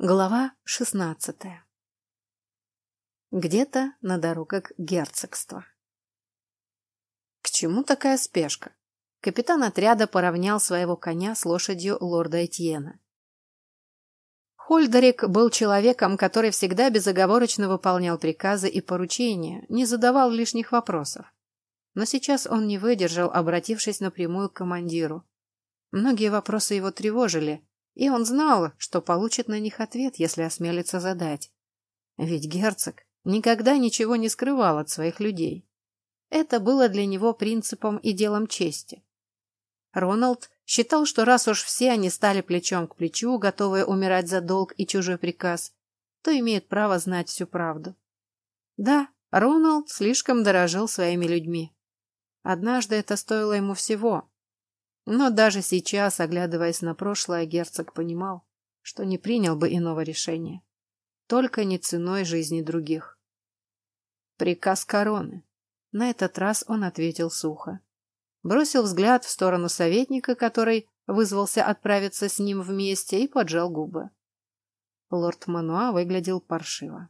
Глава шестнадцатая Где-то на дорогах герцогства. К чему такая спешка? Капитан отряда поравнял своего коня с лошадью лорда Этьена. Хольдерик был человеком, который всегда безоговорочно выполнял приказы и поручения, не задавал лишних вопросов. Но сейчас он не выдержал, обратившись напрямую к командиру. Многие вопросы его тревожили, и он знал, что получит на них ответ, если осмелится задать. Ведь герцог никогда ничего не скрывал от своих людей. Это было для него принципом и делом чести. Роналд считал, что раз уж все они стали плечом к плечу, готовые умирать за долг и чужой приказ, то имеют право знать всю правду. Да, Роналд слишком дорожил своими людьми. Однажды это стоило ему всего, но даже сейчас, оглядываясь на прошлое, герцог понимал, что не принял бы иного решения. Только не ценой жизни других. Приказ короны. На этот раз он ответил сухо. Бросил взгляд в сторону советника, который вызвался отправиться с ним вместе, и поджал губы. Лорд Мануа выглядел паршиво.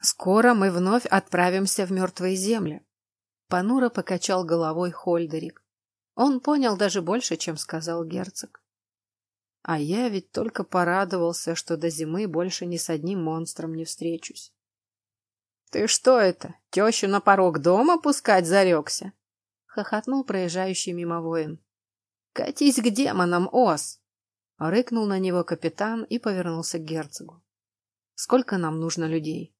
«Скоро мы вновь отправимся в мертвые земли», — понуро покачал головой Хольдерик. Он понял даже больше, чем сказал герцог. А я ведь только порадовался, что до зимы больше ни с одним монстром не встречусь. — Ты что это, тещу на порог дома пускать зарекся? — хохотнул проезжающий мимо воин. — Катись к демонам, ос! — рыкнул на него капитан и повернулся к герцогу. — Сколько нам нужно людей?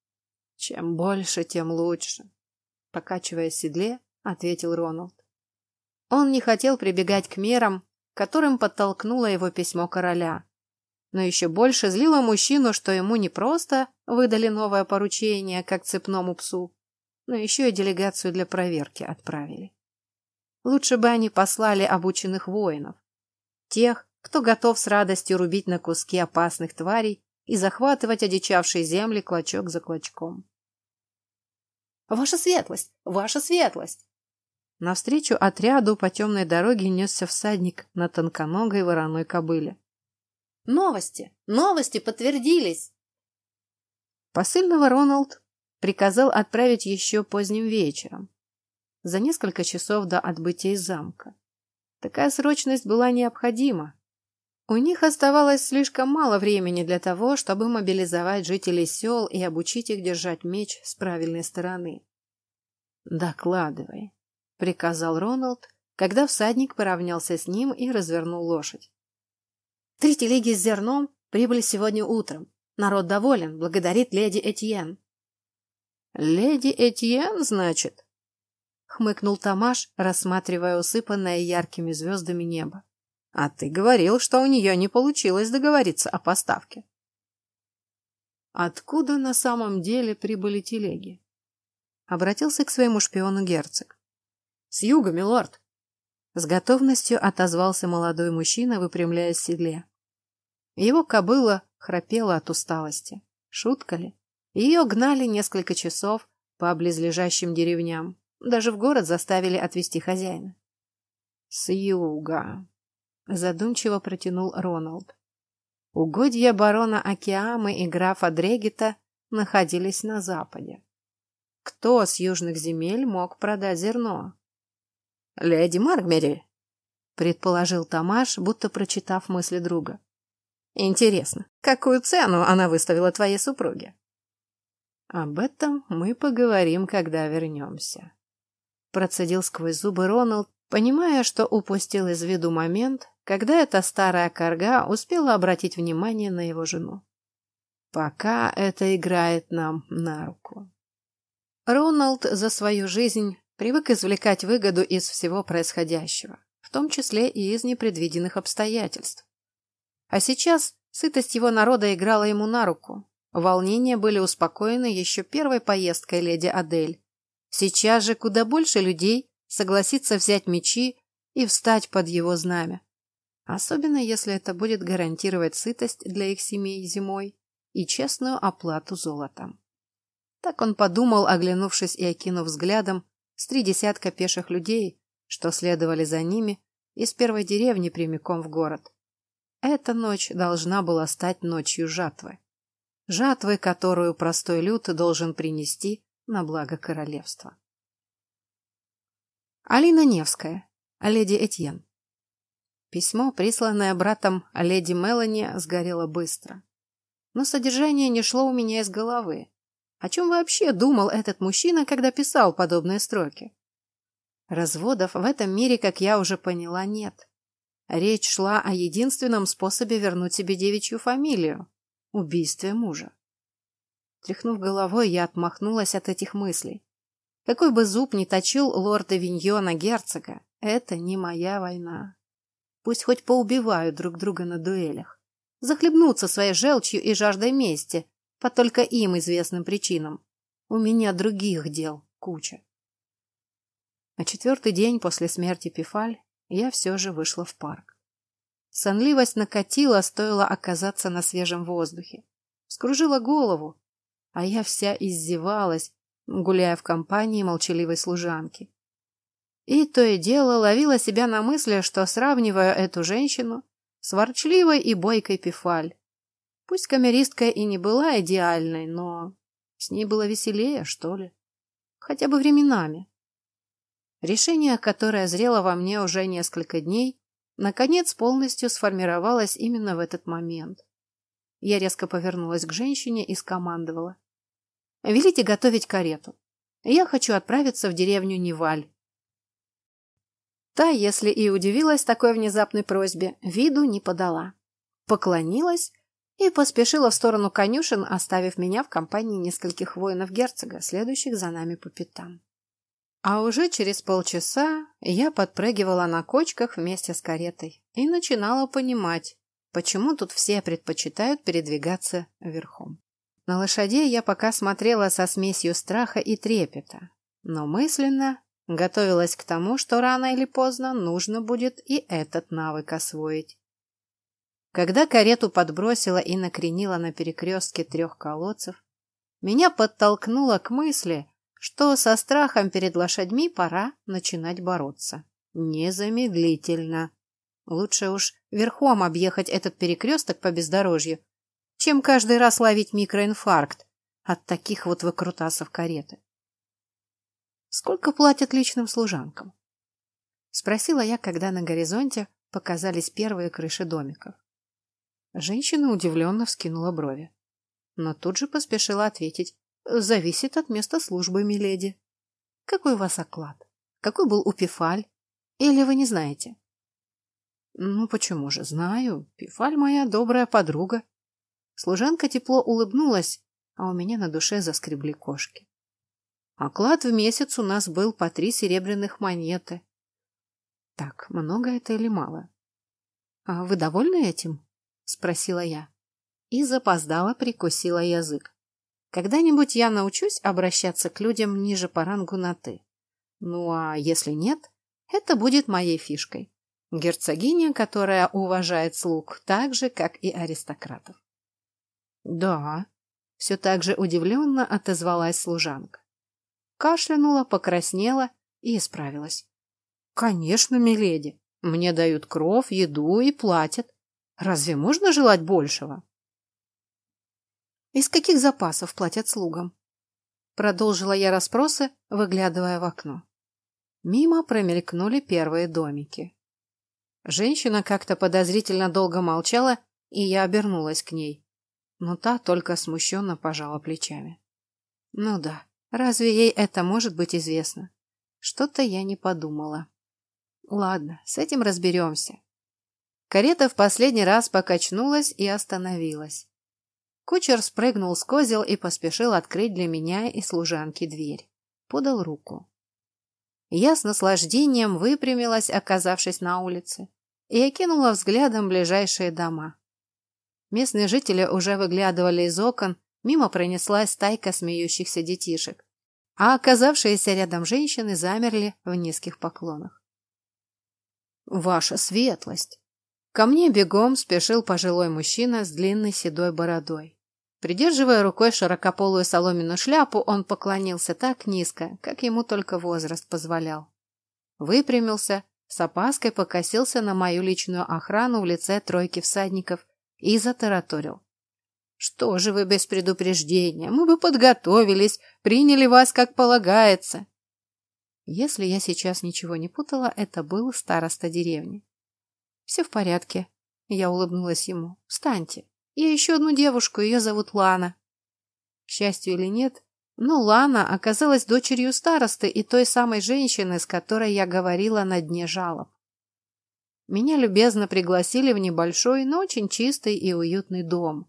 — Чем больше, тем лучше, — покачивая седле, ответил Роналд. Он не хотел прибегать к мерам, которым подтолкнуло его письмо короля. Но еще больше злило мужчину, что ему не просто выдали новое поручение, как цепному псу, но еще и делегацию для проверки отправили. Лучше бы они послали обученных воинов. Тех, кто готов с радостью рубить на куски опасных тварей и захватывать одичавшие земли клочок за клочком. «Ваша светлость! Ваша светлость!» Навстречу отряду по темной дороге несся всадник на тонконогой вороной кобыле. «Новости! Новости подтвердились!» Посыльного Роналд приказал отправить еще поздним вечером, за несколько часов до отбытия из замка. Такая срочность была необходима. У них оставалось слишком мало времени для того, чтобы мобилизовать жителей сел и обучить их держать меч с правильной стороны. «Докладывай», приказал Роналд, когда всадник поравнялся с ним и развернул лошадь. Три телеги с зерном прибыли сегодня утром. Народ доволен, благодарит леди Этьен. Леди Этьен, значит? Хмыкнул Тамаш, рассматривая усыпанное яркими звездами небо. А ты говорил, что у нее не получилось договориться о поставке. Откуда на самом деле прибыли телеги? Обратился к своему шпиону герцог. С юга, милорд. С готовностью отозвался молодой мужчина, выпрямляясь в седле. Его кобыла храпела от усталости. Шутка ли? Ее гнали несколько часов по близлежащим деревням. Даже в город заставили отвезти хозяина. С юга. Задумчиво протянул Роналд. Угодья барона Океамы и графа Дрегета находились на западе. Кто с южных земель мог продать зерно? «Леди Маргмери», — предположил Тамаш, будто прочитав мысли друга. «Интересно, какую цену она выставила твоей супруге?» «Об этом мы поговорим, когда вернемся», — процедил сквозь зубы Роналд, понимая, что упустил из виду момент, когда эта старая корга успела обратить внимание на его жену. «Пока это играет нам на руку». Роналд за свою жизнь привык извлекать выгоду из всего происходящего, в том числе и из непредвиденных обстоятельств. А сейчас сытость его народа играла ему на руку. Волнения были успокоены еще первой поездкой леди Адель. Сейчас же куда больше людей согласится взять мечи и встать под его знамя. Особенно если это будет гарантировать сытость для их семей зимой и честную оплату золотом. Так он подумал, оглянувшись и окинув взглядом с три десятка пеших людей, что следовали за ними из первой деревни прямиком в город. Эта ночь должна была стать ночью жатвы. Жатвы, которую простой люд должен принести на благо королевства. Алина Невская, леди Этьен. Письмо, присланное братом леди Мелани, сгорело быстро. Но содержание не шло у меня из головы. О чем вообще думал этот мужчина, когда писал подобные строки? Разводов в этом мире, как я уже поняла, нет. Речь шла о единственном способе вернуть себе девичью фамилию – убийстве мужа. Тряхнув головой, я отмахнулась от этих мыслей. Какой бы зуб ни точил лорда Виньона герцога, это не моя война. Пусть хоть поубивают друг друга на дуэлях. Захлебнутся своей желчью и жаждой мести, по только им известным причинам. У меня других дел куча. На четвертый день после смерти Пифаль я все же вышла в парк. Сонливость накатила, стоило оказаться на свежем воздухе. Скружила голову, а я вся издевалась, гуляя в компании молчаливой служанки. И то и дело ловила себя на мысли, что сравниваю эту женщину с ворчливой и бойкой Пифаль. Пусть камеристка и не была идеальной, но с ней было веселее, что ли. Хотя бы временами. Решение, которое зрело во мне уже несколько дней, наконец полностью сформировалось именно в этот момент. Я резко повернулась к женщине и скомандовала. «Велите готовить карету. Я хочу отправиться в деревню Неваль». Та, если и удивилась такой внезапной просьбе, виду не подала. Поклонилась и поспешила в сторону конюшен, оставив меня в компании нескольких воинов герцога, следующих за нами по пятам. А уже через полчаса я подпрыгивала на кочках вместе с каретой и начинала понимать, почему тут все предпочитают передвигаться верхом. На лошадей я пока смотрела со смесью страха и трепета, но мысленно готовилась к тому, что рано или поздно нужно будет и этот навык освоить. Когда карету подбросила и накренила на перекрестке трех колодцев, меня подтолкнуло к мысли, что со страхом перед лошадьми пора начинать бороться. Незамедлительно. Лучше уж верхом объехать этот перекресток по бездорожью, чем каждый раз ловить микроинфаркт от таких вот выкрутасов кареты. Сколько платят личным служанкам? Спросила я, когда на горизонте показались первые крыши домиков. Женщина удивленно вскинула брови, но тут же поспешила ответить Зависит от места службы, миледи. Какой у вас оклад? Какой был у Пифаль? Или вы не знаете? Ну, почему же? Знаю. Пифаль моя добрая подруга. Служанка тепло улыбнулась, а у меня на душе заскребли кошки. Оклад в месяц у нас был по три серебряных монеты. Так, много это или мало? А вы довольны этим? Спросила я. И запоздала прикусила язык. Когда-нибудь я научусь обращаться к людям ниже по рангу на «ты». Ну а если нет, это будет моей фишкой. Герцогиня, которая уважает слуг так же, как и аристократов. Да, все так же удивленно отозвалась служанка. Кашлянула, покраснела и исправилась. Конечно, миледи, мне дают кров, еду и платят. Разве можно желать большего? Из каких запасов платят слугам? Продолжила я расспросы, выглядывая в окно. Мимо промелькнули первые домики. Женщина как-то подозрительно долго молчала, и я обернулась к ней. Но та только смущенно пожала плечами. Ну да, разве ей это может быть известно? Что-то я не подумала. Ладно, с этим разберемся. Карета в последний раз покачнулась и остановилась. Кучер спрыгнул с козел и поспешил открыть для меня и служанки дверь. Подал руку. Я с наслаждением выпрямилась, оказавшись на улице, и окинула взглядом ближайшие дома. Местные жители уже выглядывали из окон, мимо пронеслась стайка смеющихся детишек, а оказавшиеся рядом женщины замерли в низких поклонах. «Ваша светлость!» Ко мне бегом спешил пожилой мужчина с длинной седой бородой. Придерживая рукой широкополую соломенную шляпу, он поклонился так низко, как ему только возраст позволял. Выпрямился, с опаской покосился на мою личную охрану в лице тройки всадников и затараторил. «Что же вы без предупреждения? Мы бы подготовились, приняли вас как полагается». Если я сейчас ничего не путала, это был староста деревни. «Все в порядке», — я улыбнулась ему. «Встаньте. Я ищу одну девушку, ее зовут Лана». К счастью или нет, но Лана оказалась дочерью старосты и той самой женщины, с которой я говорила на дне жалоб. Меня любезно пригласили в небольшой, но очень чистый и уютный дом.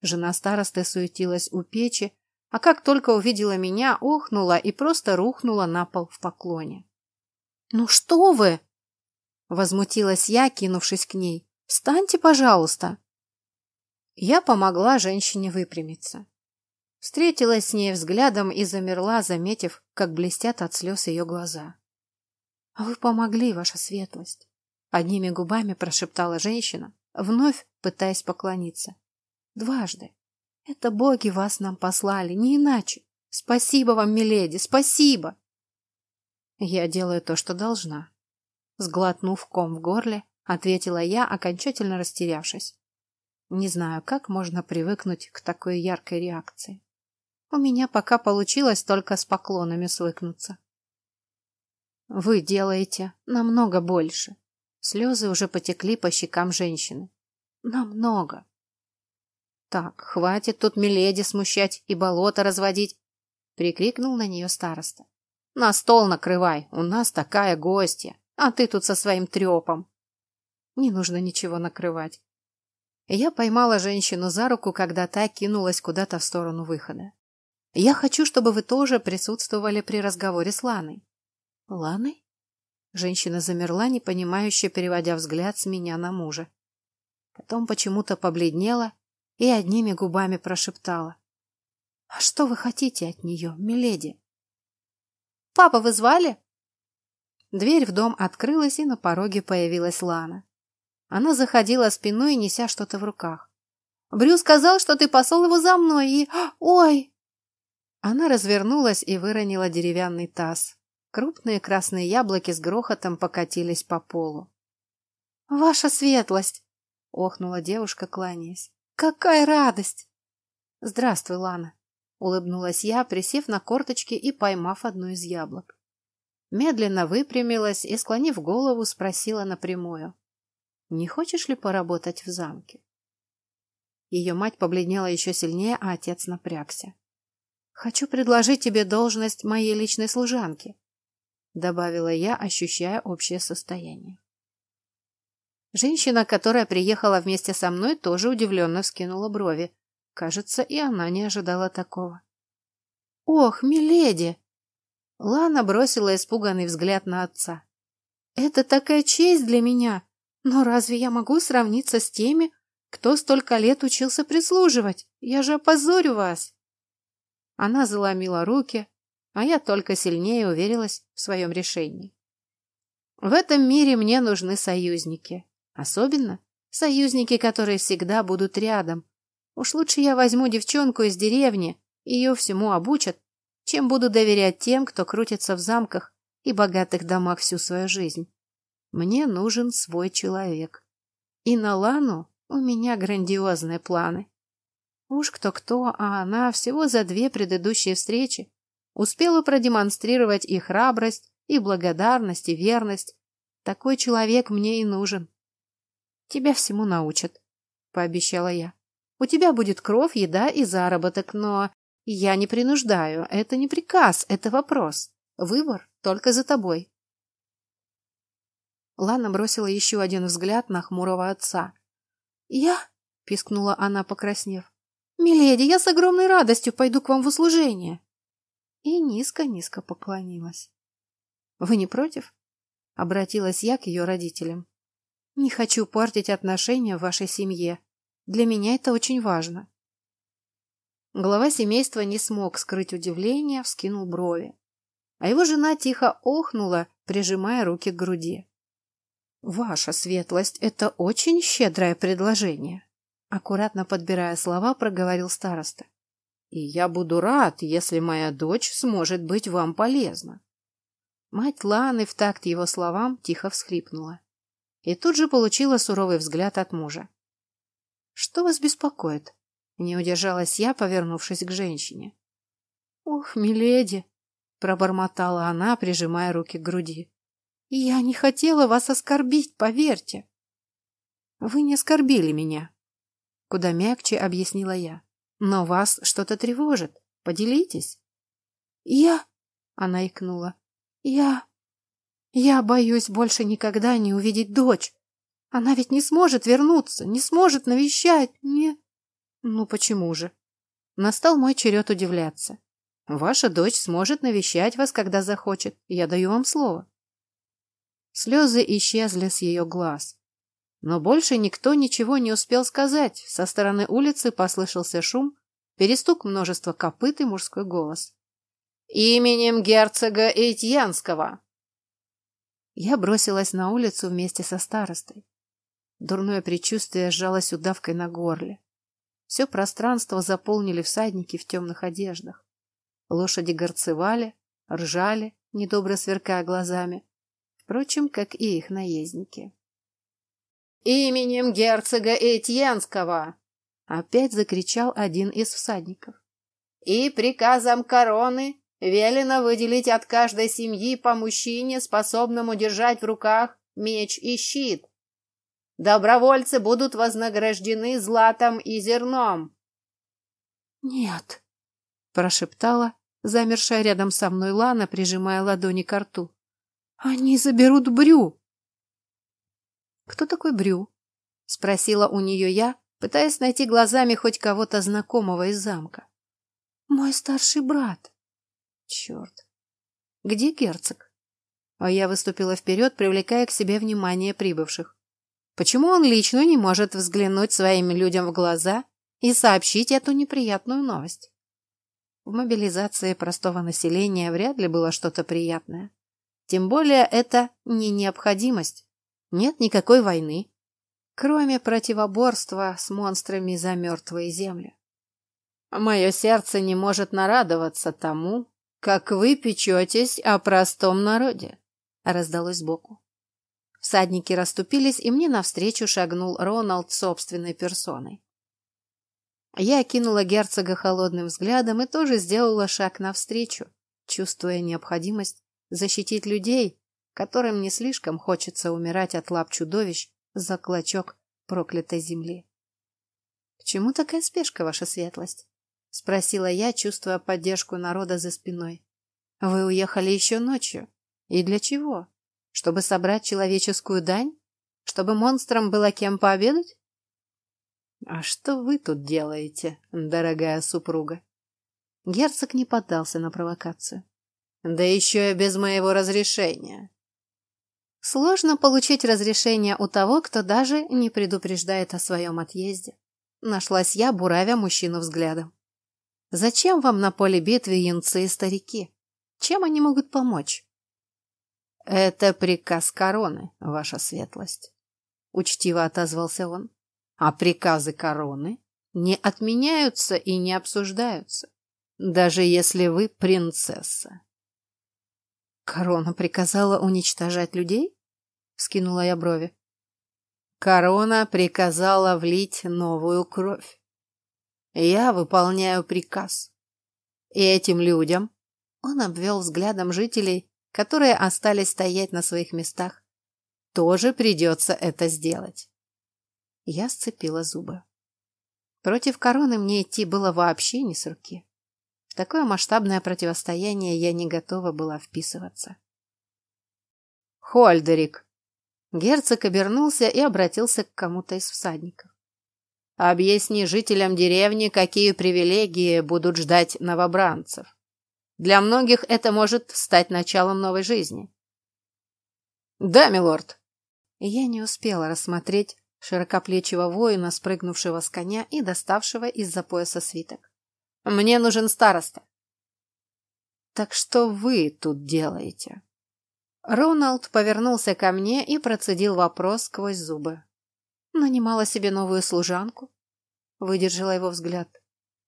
Жена старосты суетилась у печи, а как только увидела меня, охнула и просто рухнула на пол в поклоне. «Ну что вы!» — возмутилась я, кинувшись к ней. «Встаньте, пожалуйста!» Я помогла женщине выпрямиться. Встретилась с ней взглядом и замерла, заметив, как блестят от слез ее глаза. «А вы помогли, ваша светлость!» Одними губами прошептала женщина, вновь пытаясь поклониться. Дважды. Это боги вас нам послали, не иначе. Спасибо вам, миледи, спасибо. Я делаю то, что должна. Сглотнув ком в горле, ответила я, окончательно растерявшись. Не знаю, как можно привыкнуть к такой яркой реакции. У меня пока получилось только с поклонами свыкнуться. Вы делаете намного больше. Слезы уже потекли по щекам женщины. Намного. Так, хватит тут Миледи смущать и болото разводить, прикрикнул на нее староста. На стол накрывай, у нас такая гостья, а ты тут со своим трепом. Не нужно ничего накрывать. Я поймала женщину за руку, когда та кинулась куда-то в сторону выхода. Я хочу, чтобы вы тоже присутствовали при разговоре с Ланой. Ланой? Женщина замерла, непонимающе переводя взгляд с меня на мужа. Потом почему-то побледнела и одними губами прошептала. — А что вы хотите от нее, миледи? — Папа, вы звали? Дверь в дом открылась, и на пороге появилась Лана. Она заходила спиной, неся что-то в руках. «Брю сказал, что ты посол его за мной, и... Ой!» Она развернулась и выронила деревянный таз. Крупные красные яблоки с грохотом покатились по полу. «Ваша светлость!» — охнула девушка, кланяясь. Какая радость! Здравствуй, Лана, улыбнулась я, присев на корточки и поймав одно из яблок. Медленно выпрямилась и, склонив голову, спросила напрямую. Не хочешь ли поработать в замке? Ее мать побледнела еще сильнее, а отец напрягся. «Хочу предложить тебе должность моей личной служанки», добавила я, ощущая общее состояние. Женщина, которая приехала вместе со мной, тоже удивленно вскинула брови. Кажется, и она не ожидала такого. «Ох, миледи!» Лана бросила испуганный взгляд на отца. «Это такая честь для меня! Но разве я могу сравниться с теми, кто столько лет учился прислуживать? Я же опозорю вас!» Она заломила руки, а я только сильнее уверилась в своем решении. В этом мире мне нужны союзники. Особенно союзники, которые всегда будут рядом. Уж лучше я возьму девчонку из деревни, ее всему обучат, чем буду доверять тем, кто крутится в замках и богатых домах всю свою жизнь. Мне нужен свой человек. И на Лану у меня грандиозные планы. Уж кто-кто, а она всего за две предыдущие встречи успела продемонстрировать и храбрость, и благодарность, и верность. Такой человек мне и нужен. Тебя всему научат, пообещала я. У тебя будет кровь, еда и заработок, но я не принуждаю. Это не приказ, это вопрос. Выбор только за тобой. Лана бросила еще один взгляд на хмурого отца. «Я?» — пискнула она, покраснев. «Миледи, я с огромной радостью пойду к вам в услужение!» И низко-низко поклонилась. «Вы не против?» — обратилась я к ее родителям. Не хочу портить отношения в вашей семье. Для меня это очень важно. Глава семейства не смог скрыть удивление, вскинул брови. А его жена тихо охнула, прижимая руки к груди. «Ваша светлость, это очень щедрое предложение», аккуратно подбирая слова, проговорил староста. «И я буду рад, если моя дочь сможет быть вам полезна». Мать Ланы в такт его словам тихо всхлипнула. И тут же получила суровый взгляд от мужа. «Что вас беспокоит?» Не удержалась я, повернувшись к женщине. «Ух, миледи!» — пробормотала она, прижимая руки к груди. «Я не хотела вас оскорбить, поверьте!» «Вы не оскорбили меня!» Куда мягче объяснила я. «Но вас что-то тревожит. Поделитесь!» «Я...» — она икнула. «Я... я боюсь больше никогда не увидеть дочь. Она ведь не сможет вернуться, не сможет навещать, не...» «Ну почему же?» Настал мой черед удивляться. Ваша дочь сможет навещать вас, когда захочет. Я даю вам слово. Слезы исчезли с ее глаз. Но больше никто ничего не успел сказать. Со стороны улицы послышался шум, перестук множества копыт и мужской голос. «Именем герцога Этьянского!» Я бросилась на улицу вместе со старостой. Дурное предчувствие сжалось удавкой на горле. Все пространство заполнили всадники в темных одеждах. Лошади горцевали, ржали, недобро сверкая глазами, впрочем, как и их наездники. «Именем герцога Этьенского!» — опять закричал один из всадников. «И приказом короны велено выделить от каждой семьи по мужчине, способному держать в руках меч и щит. Добровольцы будут вознаграждены златом и зерном». «Нет», — прошептала замершая рядом со мной Лана, прижимая ладони к рту. «Они заберут Брю!» «Кто такой Брю?» — спросила у нее я, пытаясь найти глазами хоть кого-то знакомого из замка. «Мой старший брат». «Черт! Где герцог?» А я выступила вперед, привлекая к себе внимание прибывших. Почему он лично не может взглянуть своим людям в глаза и сообщить эту неприятную новость? В мобилизации простого населения вряд ли было что-то приятное. Тем более это не необходимость. Нет никакой войны, кроме противоборства с монстрами за мертвые земли. Мое сердце не может нарадоваться тому, как вы печетесь о простом народе, раздалось сбоку. Всадники расступились, и мне навстречу шагнул Роналд собственной персоной. Я окинула герцога холодным взглядом и тоже сделала шаг навстречу, чувствуя необходимость защитить людей, которым не слишком хочется умирать от лап чудовищ за клочок проклятой земли. — К чему такая спешка, ваша светлость? — спросила я, чувствуя поддержку народа за спиной. — Вы уехали еще ночью. И для чего? Чтобы собрать человеческую дань? Чтобы монстрам было кем пообедать? «А что вы тут делаете, дорогая супруга?» Герцог не поддался на провокацию. «Да еще и без моего разрешения». Сложно получить разрешение у того, кто даже не предупреждает о своем отъезде. Нашлась я, буравя мужчину взглядом. «Зачем вам на поле битвы юнцы и старики? Чем они могут помочь?» «Это приказ короны, ваша светлость», — учтиво отозвался он а приказы короны не отменяются и не обсуждаются, даже если вы принцесса. Корона приказала уничтожать людей? Скинула я брови. Корона приказала влить новую кровь. Я выполняю приказ. И этим людям, он обвел взглядом жителей, которые остались стоять на своих местах, тоже придется это сделать. Я сцепила зубы. Против короны мне идти было вообще не с руки. В такое масштабное противостояние я не готова была вписываться. «Хольдерик!» Герцог обернулся и обратился к кому-то из всадников. «Объясни жителям деревни, какие привилегии будут ждать новобранцев. Для многих это может стать началом новой жизни». «Да, милорд!» Я не успела рассмотреть широкоплечего воина, спрыгнувшего с коня и доставшего из-за пояса свиток. «Мне нужен староста». «Так что вы тут делаете?» Роналд повернулся ко мне и процедил вопрос сквозь зубы. «Нанимала себе новую служанку?» Выдержала его взгляд.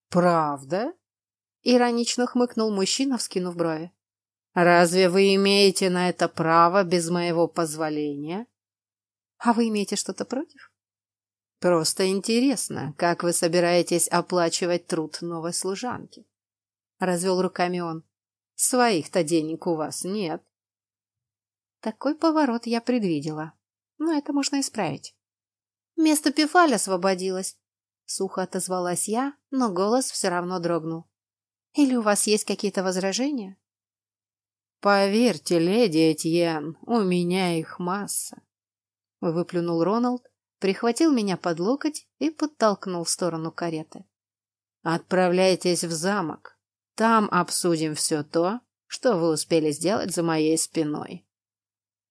«Правда?» Иронично хмыкнул мужчина, вскинув брови. Разве вы имеете на это право без моего позволения? А вы имеете что-то против? Просто интересно, как вы собираетесь оплачивать труд новой служанки? Развел руками он. Своих-то денег у вас нет. Такой поворот я предвидела. Но это можно исправить. Место Пифаль освободилось. Сухо отозвалась я, но голос все равно дрогнул. Или у вас есть какие-то возражения? Поверьте, леди Этьен, у меня их масса. Выплюнул Роналд, прихватил меня под локоть и подтолкнул в сторону кареты. Отправляйтесь в замок. Там обсудим все то, что вы успели сделать за моей спиной.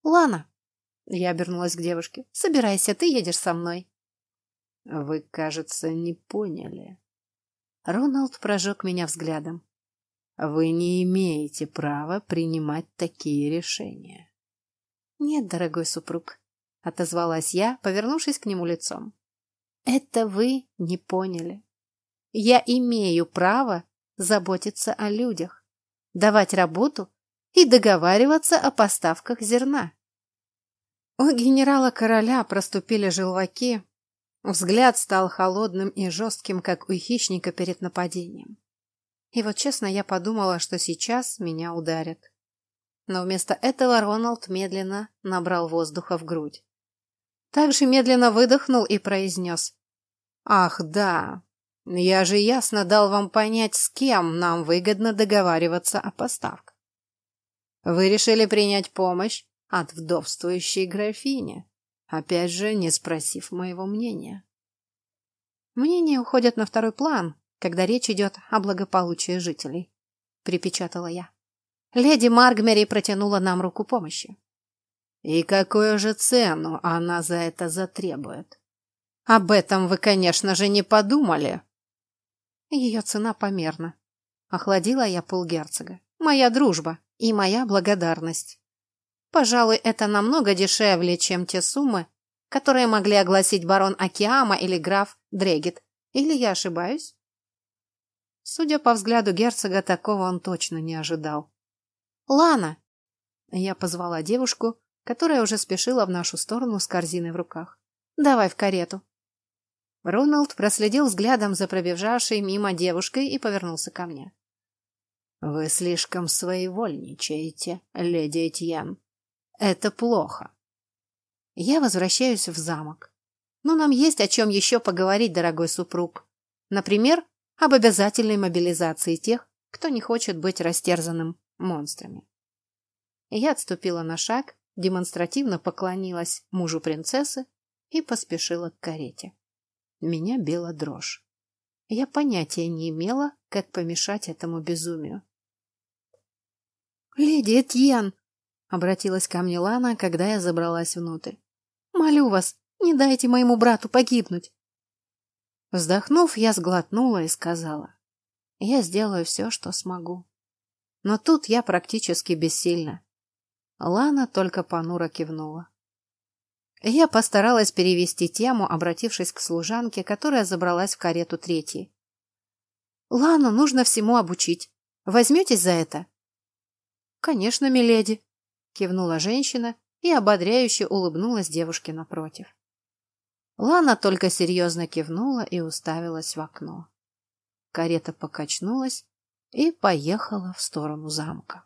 Лана, я обернулась к девушке. Собирайся, ты едешь со мной. Вы, кажется, не поняли. Роналд прожег меня взглядом. Вы не имеете права принимать такие решения. Нет, дорогой супруг, отозвалась я, повернувшись к нему лицом. Это вы не поняли. Я имею право заботиться о людях, давать работу и договариваться о поставках зерна. У генерала-короля проступили желваки, взгляд стал холодным и жестким, как у хищника перед нападением. И вот честно я подумала, что сейчас меня ударят. Но вместо этого Роналд медленно набрал воздуха в грудь. Также медленно выдохнул и произнес. «Ах, да, я же ясно дал вам понять, с кем нам выгодно договариваться о поставках. Вы решили принять помощь от вдовствующей графини, опять же не спросив моего мнения. Мнения уходят на второй план, когда речь идет о благополучии жителей, припечатала я. Леди Маргмери протянула нам руку помощи. И какую же цену она за это затребует? Об этом вы, конечно же, не подумали. Ее цена померна. Охладила я полгерцога. Моя дружба и моя благодарность. Пожалуй, это намного дешевле, чем те суммы, которые могли огласить барон Акиама или граф Дрегет. Или я ошибаюсь? Судя по взгляду герцога, такого он точно не ожидал. «Лана!» Я позвала девушку, которая уже спешила в нашу сторону с корзиной в руках. «Давай в карету». Роналд проследил взглядом за пробежавшей мимо девушкой и повернулся ко мне. «Вы слишком своевольничаете, леди Этьен. Это плохо. Я возвращаюсь в замок. Но нам есть о чем еще поговорить, дорогой супруг. Например, об обязательной мобилизации тех, кто не хочет быть растерзанным монстрами. Я отступила на шаг, демонстративно поклонилась мужу принцессы и поспешила к карете. Меня била дрожь. Я понятия не имела, как помешать этому безумию. «Леди Этьен!» Обратилась ко мне Лана, когда я забралась внутрь. «Молю вас, не дайте моему брату погибнуть!» Вздохнув, я сглотнула и сказала. «Я сделаю все, что смогу». Но тут я практически бессильна. Лана только понуро кивнула. Я постаралась перевести тему, обратившись к служанке, которая забралась в карету третьей. «Лану нужно всему обучить. Возьметесь за это?» «Конечно, миледи», кивнула женщина и ободряюще улыбнулась девушке напротив. Лана только серьезно кивнула и уставилась в окно. Карета покачнулась и поехала в сторону замка.